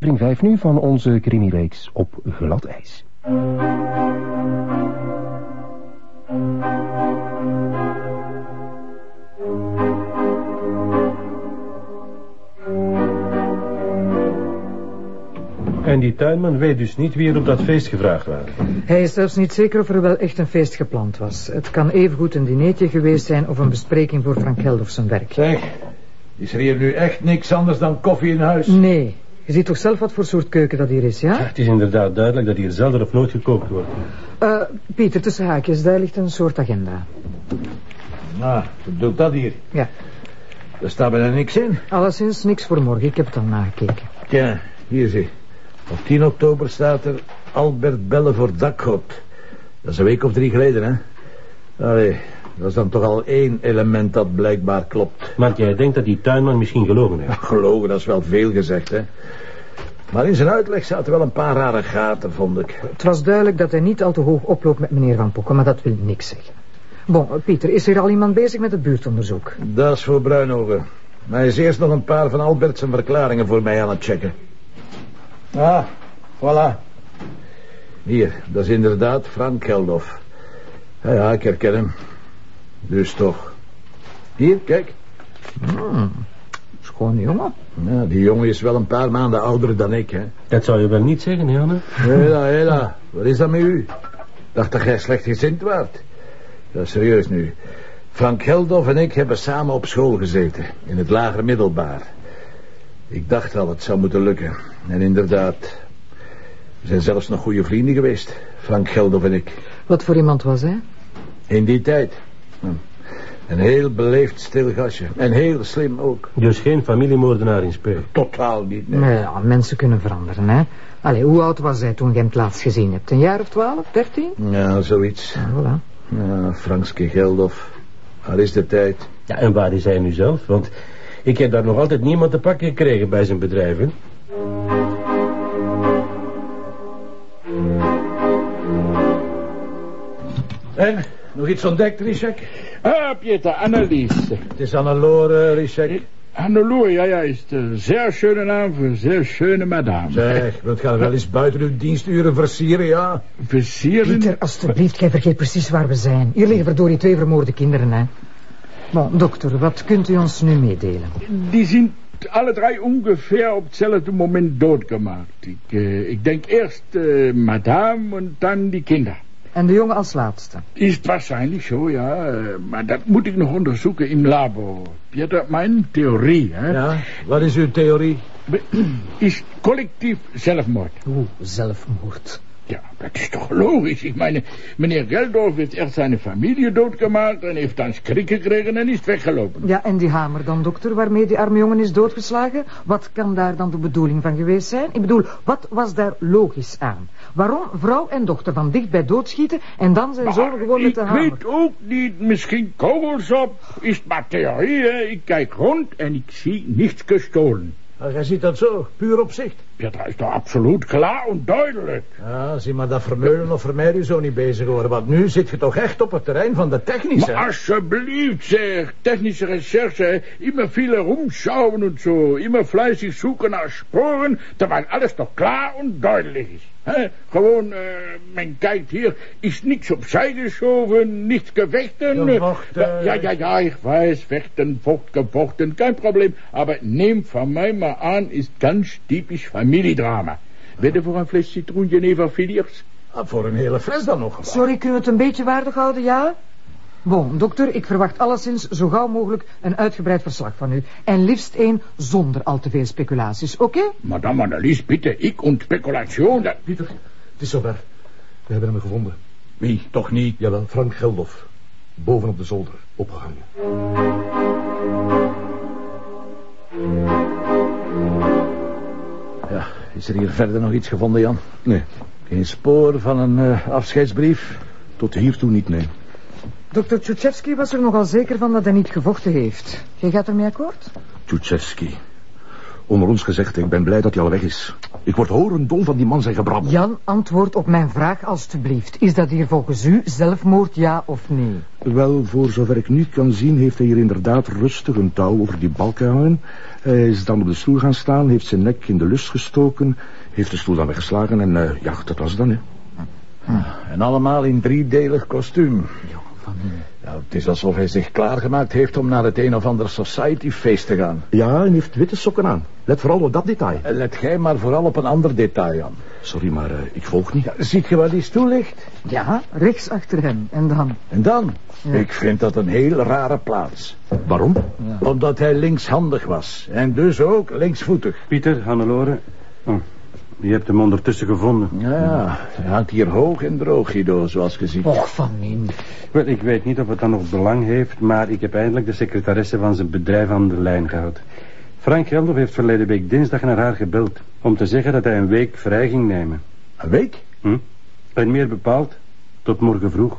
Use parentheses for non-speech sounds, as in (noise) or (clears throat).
Aflevering 5 nu van onze crimireeks op glad ijs. En die tuinman weet dus niet wie er op dat feest gevraagd waren. Hij is zelfs niet zeker of er wel echt een feest gepland was. Het kan evengoed een dineetje geweest zijn of een bespreking voor Frank Geldof zijn werk. Zeg, is er hier nu echt niks anders dan koffie in huis? Nee, je ziet toch zelf wat voor soort keuken dat hier is, ja? Het is inderdaad duidelijk dat hier zelden of nooit gekookt wordt. Uh, Pieter, tussen haakjes, daar ligt een soort agenda. Nou, wat doet dat hier? Ja. Daar staat bijna niks in. Alleszins niks voor morgen, ik heb het al nagekeken. Ja, hier zie. Op 10 oktober staat er Albert bellen voor dakgoot. Dat is een week of drie geleden, hè? Allee, dat is dan toch al één element dat blijkbaar klopt. Maar jij denkt dat die tuinman misschien gelogen heeft? (laughs) Gelogen, dat is wel veel gezegd, hè? Maar in zijn uitleg zaten wel een paar rare gaten, vond ik. Het was duidelijk dat hij niet al te hoog oploopt met meneer Van Pokken, maar dat wil niks zeggen. Bon, Pieter, is er al iemand bezig met het buurtonderzoek? Dat is voor Bruinogen. Maar hij is eerst nog een paar van Albert zijn verklaringen voor mij aan het checken. Ah, voilà. Hier, dat is inderdaad Frank Geldof. Ja, ja, ik herken hem. Dus toch. Hier, kijk. Hmm, schoon jongen. Ja, die jongen is wel een paar maanden ouder dan ik, hè. Dat zou je wel niet zeggen, Janne? Hela, hela. Wat is dat met u? Dacht dat jij slecht gezind waart? Ja, serieus nu. Frank Geldof en ik hebben samen op school gezeten. In het lager middelbaar. Ik dacht al, het zou moeten lukken. En inderdaad, we zijn zelfs nog goede vrienden geweest. Frank Geldof en ik. Wat voor iemand was hij? In die tijd. Hm. Een heel beleefd stil gastje. En heel slim ook. Dus geen familiemoordenaar in speel? Totaal niet, nee. Nee, ja, mensen kunnen veranderen, hè. Allee, hoe oud was hij toen je hem het laatst gezien hebt? Een jaar of twaalf, dertien? Ja, zoiets. Ja, voilà. Ja, Frankske Geldof. Waar is de tijd? Ja, en waar is hij nu zelf? Want ik heb daar nog altijd niemand te pakken gekregen bij zijn bedrijven. En, nog iets ontdekt, Richek? Ah, Pieter, Annelies. Het is Annelore, Richek. Hannelore, ja, ja, is een zeer schöne naam voor een zeer schöne madame. Zeg, wilt gaan wel eens buiten uw diensturen versieren, ja? Versieren? Pieter, alstublieft, jij vergeet precies waar we zijn. Hier liggen verdorie twee vermoorde kinderen, hè. Bon, dokter, wat kunt u ons nu meedelen? Die zijn alle drie ongeveer op hetzelfde moment doodgemaakt. Ik, uh, ik denk eerst uh, madame en dan die kinderen. En de jongen als laatste? Is waarschijnlijk zo, ja. Uh, maar dat moet ik nog onderzoeken in labo. Pieter, mijn theorie, hè. Ja, wat is uw theorie? (clears throat) Is collectief zelfmoord. Oeh, zelfmoord. Dat is toch logisch. Ik meine, meneer Geldorf heeft eerst zijn familie doodgemaakt... en heeft dan schrik gekregen en is weggelopen. Ja, en die hamer dan, dokter, waarmee die arme jongen is doodgeslagen? Wat kan daar dan de bedoeling van geweest zijn? Ik bedoel, wat was daar logisch aan? Waarom vrouw en dochter van dichtbij doodschieten... en dan zijn zoon gewoon met de hamer? Ik weet ook niet, misschien kogels op. Is maar theorie, hè. Ik kijk rond en ik zie niets gestolen. Maar jij ziet dat zo, puur op zicht. Ja, dat is toch absoluut klaar en duidelijk. Ja, zie maar dat Vermeulen of Vermeer u zo niet bezig horen. Want nu zit je toch echt op het terrein van de technische. Maar alsjeblieft zeg, technische recherche, immer veel rumschauen en zo. Immer fleißig zoeken naar sporen, terwijl alles toch klaar en duidelijk is. He, gewoon, uh, men kijkt hier, is niks opzij geschoven, niets gevechten. Gevochten. Ja, ja, ja, ik weiß, vechten, vocht, gevochten, kein Problem. Aber neem van mij maar aan, is ganz typisch familiedrama. Wedden voor een fles citroen Geneva Filiers? Ah, voor een hele fles dan nog. Sorry, kunnen we het een beetje waardig houden, ja? Bon, dokter, ik verwacht alleszins zo gauw mogelijk een uitgebreid verslag van u. En liefst één zonder al te veel speculaties, oké? Okay? Madame Annelies, bitte, ik und speculation... Dat... Pieter, het is zover. We hebben hem gevonden. Wie? Toch niet? Jawel, Frank Geldof. Boven op de zolder, opgehangen. Ja, is er hier verder nog iets gevonden, Jan? Nee. Geen spoor van een uh, afscheidsbrief? Tot hiertoe niet, nee. Dokter Tchutchevsky was er nogal zeker van dat hij niet gevochten heeft. Jij gaat ermee akkoord? Tchutchevsky. Onder ons gezegd, ik ben blij dat hij al weg is. Ik word horendol van die man zijn gebrabbel. Jan, antwoord op mijn vraag alstublieft. Is dat hier volgens u zelfmoord, ja of nee? Wel, voor zover ik nu kan zien, heeft hij hier inderdaad rustig een touw over die balken hangen. Hij is dan op de stoel gaan staan, heeft zijn nek in de lus gestoken, heeft de stoel dan weggeslagen en eh, ja, dat was het dan, hè. En allemaal in driedelig kostuum. Ja, het is alsof hij zich klaargemaakt heeft om naar het een of ander society-feest te gaan. Ja, en heeft witte sokken aan. Let vooral op dat detail. En Let jij maar vooral op een ander detail aan. Sorry, maar eh, ik volg niet. Ja, ziet je waar die stoel ligt? Ja, rechts achter hem. En dan? En dan? Ja. Ik vind dat een heel rare plaats. Waarom? Omdat hij linkshandig was. En dus ook linksvoetig. Pieter, Hannelore. Oh, je hebt hem ondertussen gevonden. Ja, hij hangt hier hoog en droog, Guido, zoals gezien. Och, van in. Wel, ik weet niet of het dan nog belang heeft, maar ik heb eindelijk de secretaresse van zijn bedrijf aan de lijn gehad. Frank Geldof heeft verleden week dinsdag naar haar gebeld om te zeggen dat hij een week vrij ging nemen. Een week? Hm? En meer bepaald, tot morgen vroeg.